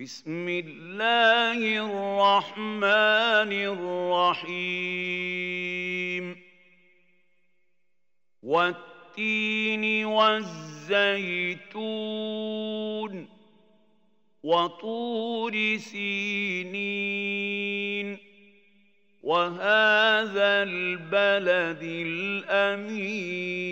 بسم الله الرحمن الرحيم. والتين والزيتون وطور سينين. وهذا البلد الأمين.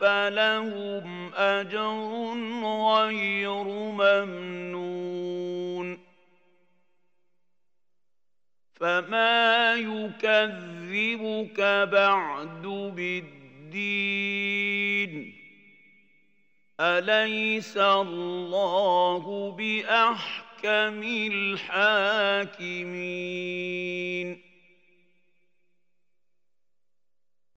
فلهم أجر غير ممنون. فما يكذبك بعد بالدين. أليس الله بأحكم الحاكمين؟